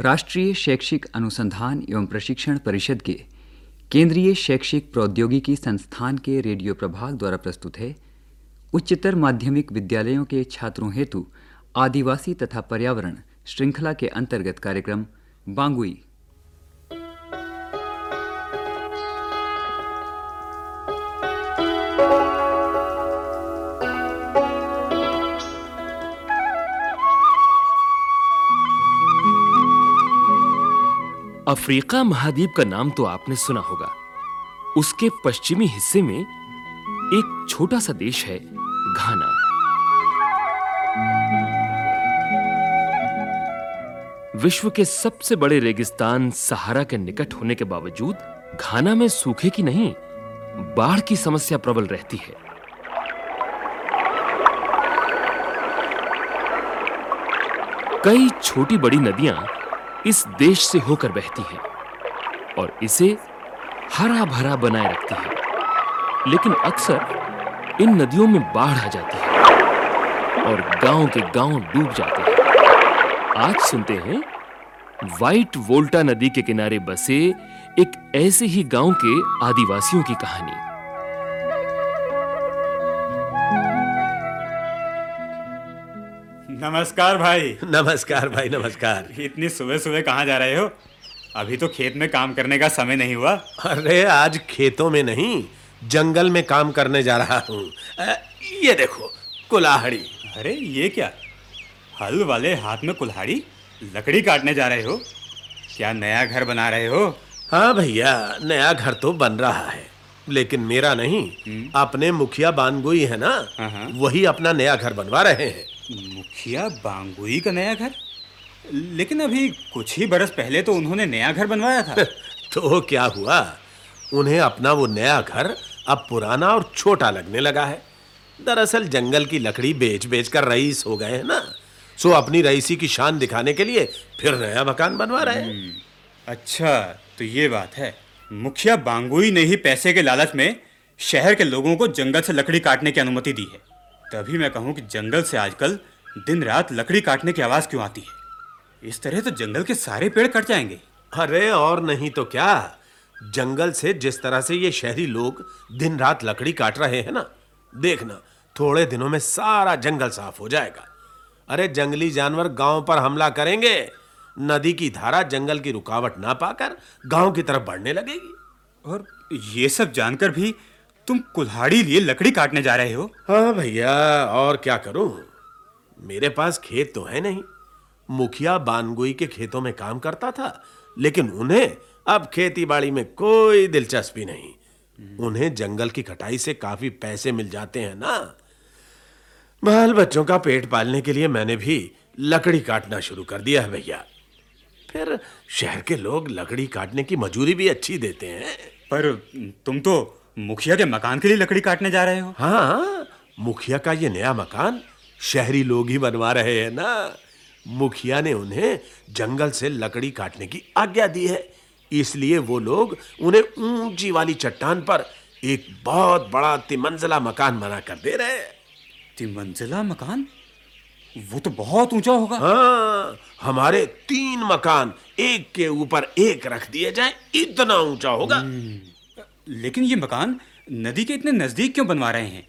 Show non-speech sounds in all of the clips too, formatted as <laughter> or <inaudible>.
राष्ट्रीय शैक्षिक अनुसंधान एवं प्रशिक्षण परिषद के केंद्रीय शैक्षिक प्रौद्योगिकी संस्थान के रेडियो प्रभाग द्वारा प्रस्तुत है। उच्चतर माध्यमिक विद्यालयों के छात्रों हेतु आदिवासी तथा पर्यावरण श्रृंखला के अंतर्गत कार्यक्रम, बांगुई। अफ्रीका महाद्वीप का नाम तो आपने सुना होगा। उसके पश्चिमी हिस्से में एक छोटा सा देश है, घाना। विश्व के सबसे बड़े रेगिस्तान सहारा के निकट होने के बावजूद, घाना में सूखे की नहीं, बाढ़ की समस्या प्रबल रहती है। कई छोटी बड़ी नदियाँ इस देश से होकर बहती है और इसे हरा भरा बनाए रखती है। लेकिन अक्सर इन नदियों में बाढ़ आ जाती है और गाँव के गाँव डूब जाते हैं। आज सुनते हैं व्हाइट वोल्टा नदी के किनारे बसे एक ऐसे ही गाँव के आदिवासियों की कहानी। नमस्कार भाई। नमस्कार भाई नमस्कार। इतनी सुबह सुबह कहाँ जा रहे हो? अभी तो खेत में काम करने का समय नहीं हुआ। अरे आज खेतों में नहीं जंगल में काम करने जा रहा हूँ। ये देखो कुल्हाड़ी। अरे ये क्या? हल वाले हाथ में कुल्हाड़ी? लकड़ी काटने जा रहे हो? क्या नया घर बना रहे हो? हाँ भैया नया घर तो बन रहा है लेकिन मेरा नहीं। अपने मुखिया बानगोई है ना हाँ, हाँ। वही अपना नया घर बनवा रहे हैं। मुखिया बांगुई का नया घर? लेकिन अभी कुछ ही बरस पहले तो उन्होंने नया घर बनवाया था। <laughs> तो क्या हुआ? उन्हें अपना वो नया घर अब पुराना और छोटा लगने लगा है। दरअसल जंगल की लकड़ी बेच बेच कर रईस हो गए हैं ना। सो अपनी रईसी की शान दिखाने के लिए फिर नया मकान बनवा रहे हैं। अच्छा तो ये बात है। मुखिया बांगुई ने ही पैसे के लालच में शहर के लोगों को जंगल से लकड़ी काटने की अनुमति दी है। तभी मैं कहूँ कि जंगल से आजकल दिन रात लकड़ी काटने की आवाज़ क्यों आती है? इस तरह तो जंगल के सारे पेड़ कट जाएँगे। अरे और नहीं तो क्या? जंगल से जिस तरह से ये शहरी लोग दिन रात लकड़ी काट रहे हैं ना देखना थोड़े दिनों में सारा जंगल साफ़ हो जाएगा। अरे जंगली जानवर गाँव पर हमला करेंगे नदी की धारा जंगल की रुकावट ना पाकर गाँव की तरफ़ बढ़ने लगेगी। और ये सब जानकर भी तुम कुल्हाड़ी लिए लकड़ी काटने जा रहे हो। हाँ भैया और क्या करूँ? मेरे पास खेत तो है नहीं। मुखिया बानगुई के खेतों में काम करता था लेकिन उन्हें अब खेती बाड़ी में कोई दिलचस्पी नहीं। उन्हें जंगल की कटाई से काफ़ी पैसे मिल जाते हैं ना। बाल बच्चों का पेट पालने के लिए मैंने भी लकड़ी काटना शुरू कर दिया है भैया। फिर शहर के लोग लकड़ी काटने की मजूरी भी अच्छी देते हैं। पर तुम तो मुखिया के मकान के लिए लकड़ी काटने जा रहे हो? हाँ मुखिया का ये नया मकान शहरी लोग ही बनवा रहे हैं ना। मुखिया ने उन्हें जंगल से लकड़ी काटने की आज्ञा दी है। इसलिए वो लोग उन्हें ऊँची वाली चट्टान पर एक बहुत बड़ा तिमंजिला मकान बना कर दे रहे हैं। तिमंजिला मकान? वो तो बहुत ऊँचा होगा। हाँ हमारे तीन मकान एक के ऊपर एक रख दिए जाए इतना ऊँचा होगा। लेकिन ये मकान नदी के इतने नज़दीक क्यों बनवा रहे हैं?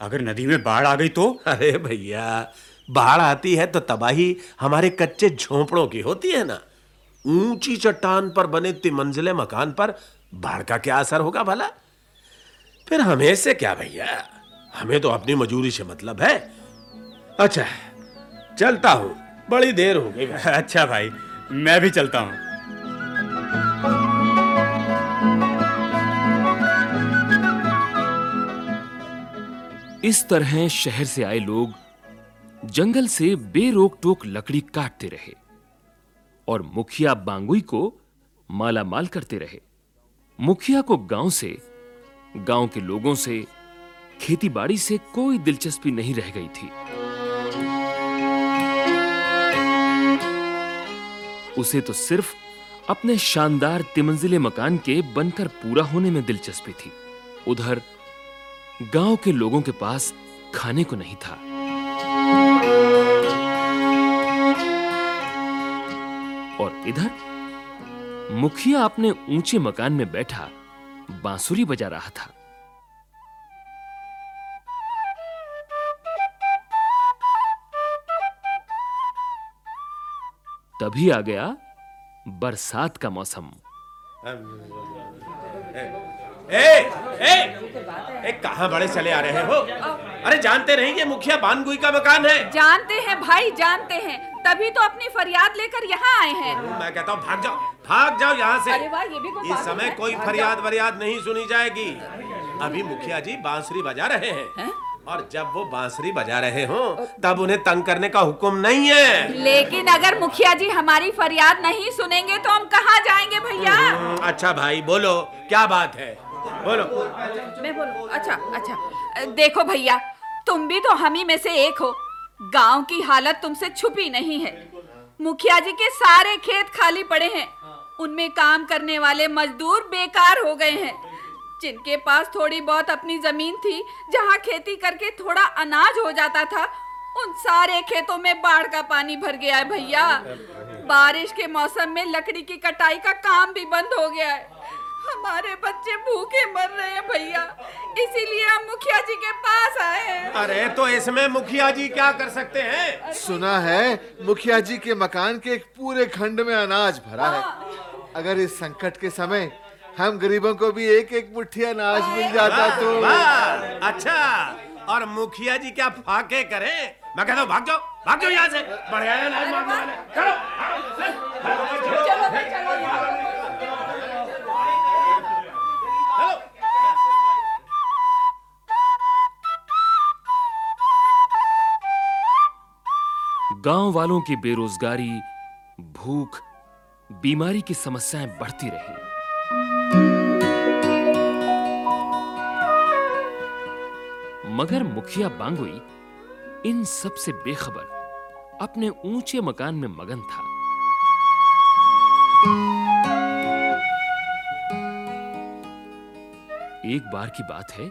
अगर नदी में बाढ़ आ गई तो? अरे भैया बाढ़ आती है तो तबाही हमारे कच्चे झोंपड़ों की होती है ना। ऊँची चट्टान पर बने तिमंजिले मकान पर बाढ़ का क्या असर होगा भला? फिर हमें से क्या भैया? हमें तो अपनी मजूरी से मतलब है। अच्छा चलता हूँ। बड़ी देर हो गई। <laughs> अच्छा भाई मैं भी चलता हूँ। इस तरह शहर से आए लोग जंगल से बेरोक टोक लकड़ी काटते रहे और मुखिया बांगुई को माला माल करते रहे। मुखिया को गाँव से, गाँव के लोगों से खेती बाड़ी से कोई दिलचस्पी नहीं रह गई थी। उसे तो सिर्फ़ अपने शानदार तिमंजिले मकान के बनकर पूरा होने में दिलचस्पी थी। उधर गाँव के लोगों के पास खाने को नहीं था। और इधर, मुखिया अपने ऊँचे मकान में बैठा बांसुरी बजा रहा था। तभी आ गया बरसात का मौसम। ए, ए, ए, कहाँ बड़े चले आ रहे हो? अरे जानते नहीं ये मुखिया बानगुई का मकान है। जानते हैं भाई जानते हैं। तभी तो अपनी फरियाद लेकर यहाँ आए हैं। मैं कहता हूँ भाग जाओ भाग जाओ यहाँ से। अरे वाह ये भी कोई इस समय कोई फरियाद वरियाद नहीं सुनी जाएगी। अभी मुखिया जी बांसुरी बजा रहे हैं। हैं? और जब वो बांसुरी बजा रहे हो तब उन्हें तंग करने का हुक्म नहीं है। लेकिन अगर मुखिया जी हमारी फरियाद नहीं सुनेंगे तो हम कहाँ जाएँगे भैया? हम्म, अच्छा भाई बोलो क्या बात है? बोलो। मैं बोलूँ अच्छा अच्छा। देखो भैया, तुम भी तो हम ही में से एक हो। गाँव की हालत तुमसे छुपी नहीं है। मुखिया जी के सारे खेत खाली पड़े हैं। उनमें काम करने वाले मजदूर बेकार हो गए हैं। जिनके पास थोड़ी बहुत अपनी ज़मीन थी, जहाँ खेती करके थोड़ा अनाज हो जाता था, उन सारे खेतों में बाढ़ का पानी भर गया है भैया। बारिश के मौसम में लकड़ी की कटाई का काम भी बंद हो गया है। हमारे बच्चे भूखे मर रहे हैं भैया। इसीलिए हम मुखिया जी के पास आए हैं। अरे तो इसमें मुखिया जी क्या कर सकते हैं? सुना है मुखिया जी के मकान के एक पूरे खंड में अनाज भरा है। अगर इस संकट के समय हम गरीबों को भी एक एक मुट्ठी अनाज मिल जाता तो अच्छा। और मुखिया जी क्या फाके करें? मैं कहता हूँ भाग जाओ भाग जाओ यहाँ से। बढ़िया है अनाज मारने वाले। चलो चलो। गाँव वालों की बेरोजगारी, भूख, बीमारी की समस्याएँ बढ़ती रही। मगर मुखिया बांगुई, इन सबसे बेखबर, अपने ऊँचे मकान में मगन था। एक बार की बात है,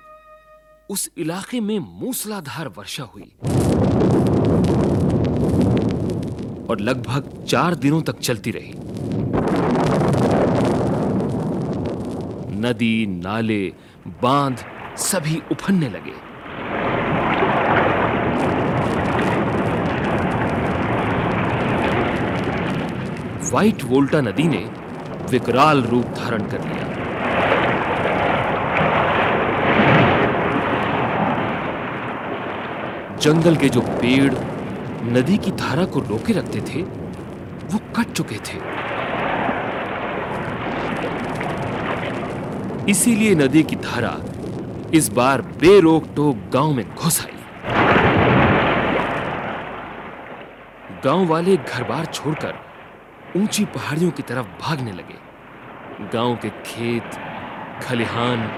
उस इलाके में मूसलाधार वर्षा हुई। और लगभग चार दिनों तक चलती रही। नदी, नाले, बाँध सभी उफनने लगे। व्हाइट वोल्टा नदी ने विकराल रूप धारण कर लिया। जंगल के जो पेड़ नदी की धारा को रोके रखते थे, वो कट चुके थे। इसीलिए नदी की धारा इस बार बेरोक टोक गाँव में घुस आई। गाँव वाले घर बार छोड़कर ऊँची पहाड़ियों की तरफ़ भागने लगे। गाँव के खेत, खलिहान,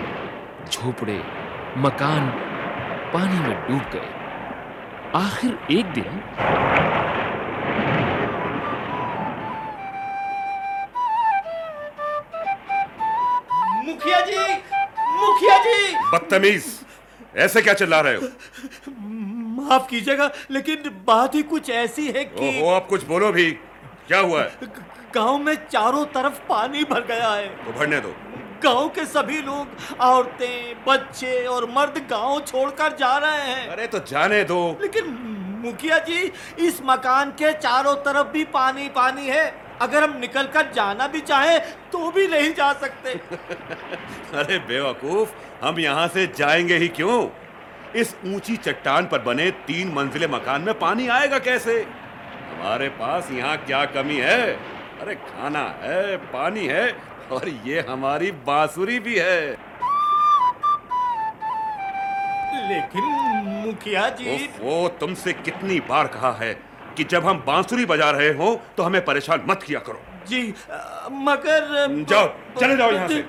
झोपड़े, मकान पानी में डूब गए। आखिर एक दिन मुखिया जी मुखिया जी। बदतमीज ऐसे क्या चिल्ला रहे हो? माफ़ कीजिएगा लेकिन बात ही कुछ ऐसी है कि ओहो अब कुछ बोलो भी। क्या हुआ है? गाँव में चारों तरफ़ पानी भर गया है। तो भरने दो। गाँव के सभी लोग औरतें बच्चे और मर्द गाँव छोड़कर जा रहे हैं। अरे तो जाने दो। लेकिन मुखिया जी इस मकान के चारों तरफ़ भी पानी पानी है। अगर हम निकलकर जाना भी चाहे तो भी नहीं जा सकते। <laughs> अरे बेवकूफ़ हम यहाँ से जाएँगे ही क्यों? इस ऊँची चट्टान पर बने तीन मंजिले मकान में पानी आएगा कैसे? हमारे पास यहाँ क्या कमी है? अरे खाना है पानी है और ये हमारी बांसुरी भी है। लेकिन मुखिया जी वो तुमसे कितनी बार कहा है कि जब हम बांसुरी बजा रहे हो तो हमें परेशान मत किया करो। जी अ, मगर जाओ, चले जाओ यहाँ से।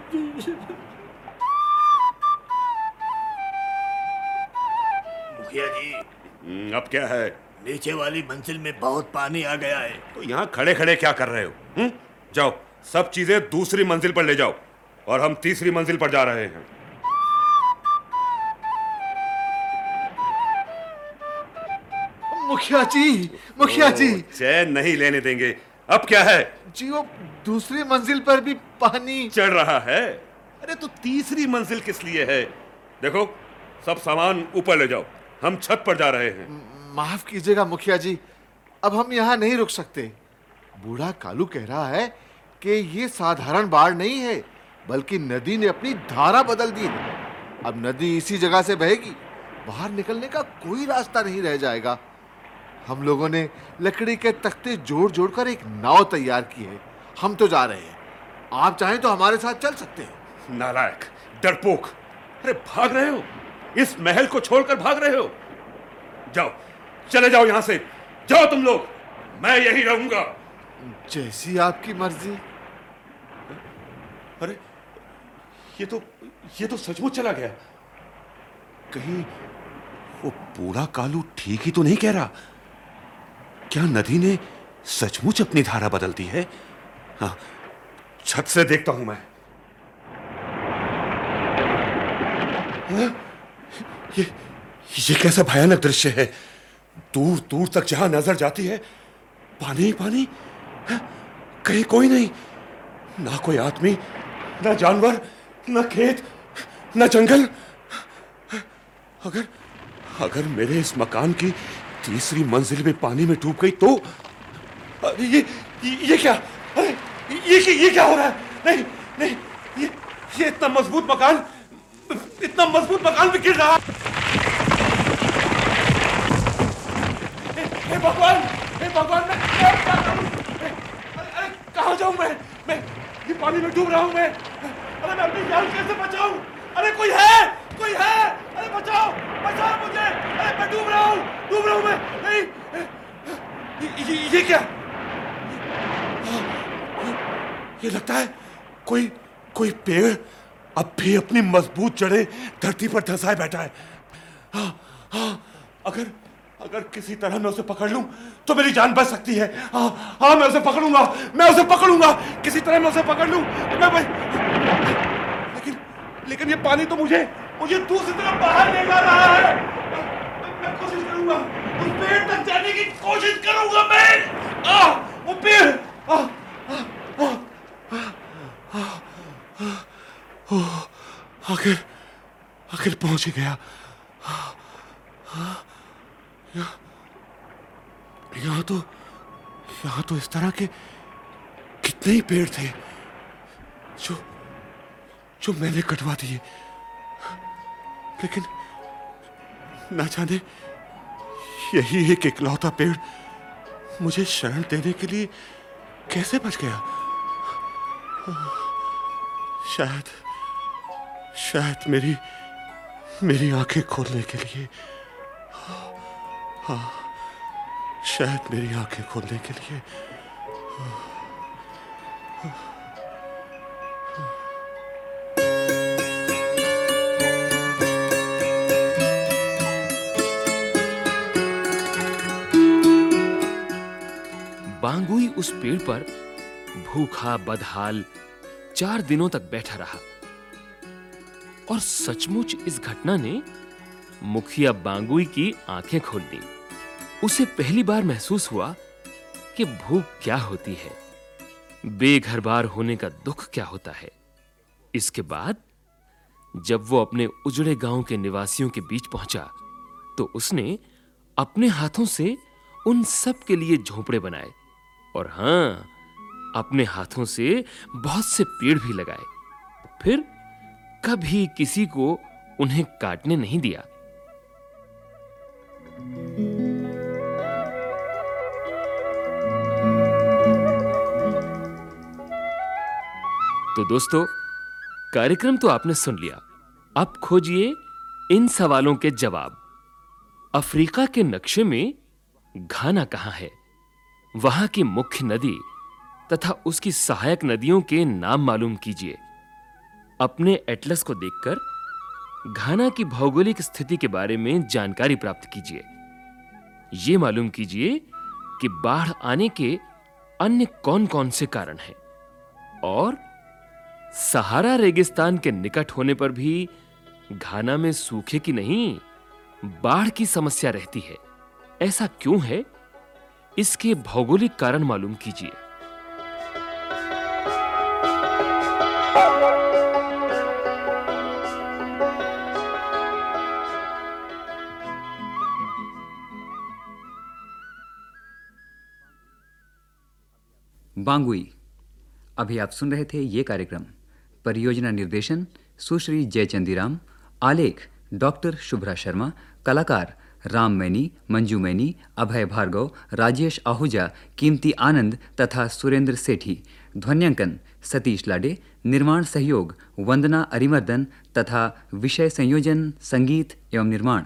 मुखिया जी हम्म, अब क्या है? नीचे वाली मंजिल में बहुत पानी आ गया है। तो यहाँ खड़े खड़े क्या कर रहे हो? हुँ? जाओ। सब चीज़ें दूसरी मंजिल पर ले जाओ। और हम तीसरी मंजिल पर जा रहे हैं। मुखिया जी मुखिया जी। चैन नहीं लेने देंगे। अब क्या है? जी वो दूसरी मंजिल पर भी पानी। चढ़ रहा है। अरे तो तीसरी मंजिल किस लिए है? देखो सब सामान ऊपर ले जाओ। हम छत पर जा रहे हैं। माफ़ कीजिएगा मुखिया जी अब हम यहाँ नहीं रुक सकते। बूढ़ा कालू कह रहा है कि ये साधारण बाढ़ नहीं है बल्कि नदी ने अपनी धारा बदल दी है। अब नदी इसी जगह से बहेगी बाहर निकलने का कोई रास्ता नहीं रह जाएगा। हम लोगों ने लकड़ी के तख्ते जोड़ जोड़ कर एक नाव तैयार की है। हम तो जा रहे हैं। आप चाहें तो हमारे साथ चल सकते हैं। नालायक डरपोक अरे भाग रहे हो? इस महल को छोड़कर भाग रहे हो? जाओ चले जाओ यहाँ से। जाओ तुम लोग मैं यही रहूँगा। जैसी आपकी मर्ज़ी। अरे, ये तो ये तो सचमुच चला गया। कहीं वो बूढ़ा कालू ठीक ही तो नहीं कह रहा। क्या नदी ने सचमुच अपनी धारा बदल दी है? हाँ छत से देखता हूँ मैं। हाँ? ये ये कैसा भयानक दृश्य है? दूर दूर तक जहाँ नज़र जाती है, पानी ही पानी। हाँ? कहीं कोई नहीं। ना कोई आदमी ना जानवर न खेत न जंगल। अगर अगर मेरे इस मकान की तीसरी मंजिल में पानी में डूब गई तो अरे ये ये, क्या? अरे ये ये, क्या हो रहा है? नहीं नहीं ये ये इतना मज़बूत मकान इतना मज़बूत मकान भी गिर रहा भगवान भगवान मैं कहाँ जाऊँ मैं? पानी में डूब रहा हूँ मैं। अरे मैं अपनी जान कैसे बचाऊं? अरे कोई है? कोई है? अरे बचाओ बचाओ मुझे। अरे मैं डूब रहा हूँ डूब रहा हूँ मैं। नहीं ये, ये, ये क्या? ये लगता है कोई कोई पेड़ अब भी अपनी मज़बूत जड़ें धरती पर धंसाए बैठा है। हाँ हाँ अगर अगर किसी तरह मैं उसे पकड़ लूँ तो मेरी जान बच सकती है। हाँ हाँ मैं उसे पकड़ूँगा मैं उसे पकड़ूँगा किसी तरह मैं उसे पकड़ लूँ तो मैं भाई लेकिन लेकिन ये पानी तो मुझे मुझे दूसरी तरफ़ बाहर ले जा रहा है। मैं, कोशिश करूँगा उस पेड़ तक जाने की कोशिश करूँगा मैं। आ, वो पेड़। आ, आ, आ, आ, आ, आ, आखिर आखिर पहुँच ही यहाँ तो यहाँ तो इस तरह के कितने ही पेड़ थे जो जो मैंने कटवा दिए। लेकिन ना जाने यही एक इकलौता पेड़ मुझे शरण देने के लिए कैसे बच गया? शायद शायद मेरी मेरी आँखें खोलने के लिए हाँ शायद मेरी आँखें खोलने के लिए। बांगुई उस पेड़ पर भूखा, बदहाल, चार दिनों तक बैठा रहा। और सचमुच इस घटना ने मुखिया बांगुई की आँखें खोल दी। उसे पहली बार महसूस हुआ कि भूख क्या होती है। बेघर बार होने का दुख क्या होता है। इसके बाद, जब वो अपने उजड़े गाँव के निवासियों के बीच पहुँचा तो उसने अपने हाथों से उन सब के लिए झोपड़े बनाए और हाँ, अपने हाथों से बहुत से पेड़ भी लगाए। फिर कभी किसी को उन्हें काटने नहीं दिया। तो दोस्तों, कार्यक्रम तो आपने सुन लिया। अब खोजिए इन सवालों के जवाब। अफ्रीका के नक्शे में घाना कहाँ है? वहाँ की मुख्य नदी तथा उसकी सहायक नदियों के नाम मालूम कीजिए। अपने एटलस को देखकर घाना की भौगोलिक स्थिति के बारे में जानकारी प्राप्त कीजिए। यह मालूम कीजिए कि बाढ़ आने के अन्य कौन-कौन से कारण हैं और सहारा रेगिस्तान के निकट होने पर भी घाना में सूखे की नहीं, बाढ़ की समस्या रहती है। ऐसा क्यों है? इसके भौगोलिक कारण मालूम कीजिए। बांगुई, अभी आप सुन रहे थे ये कार्यक्रम। परियोजना निर्देशन, सुश्री जयचंदीराम, आलेख, डॉक्टर शुभ्रा शर्मा, कलाकार राम मैनी, मंजू मैनी, अभय भार्गव, राजेश आहूजा, कीमती आनंद तथा सुरेंद्र सेठी, ध्वन्यांकन, सतीश लाडे, निर्माण सहयोग, वंदना अरिमर्दन तथा विषय संयोजन, संगीत एवं निर्माण।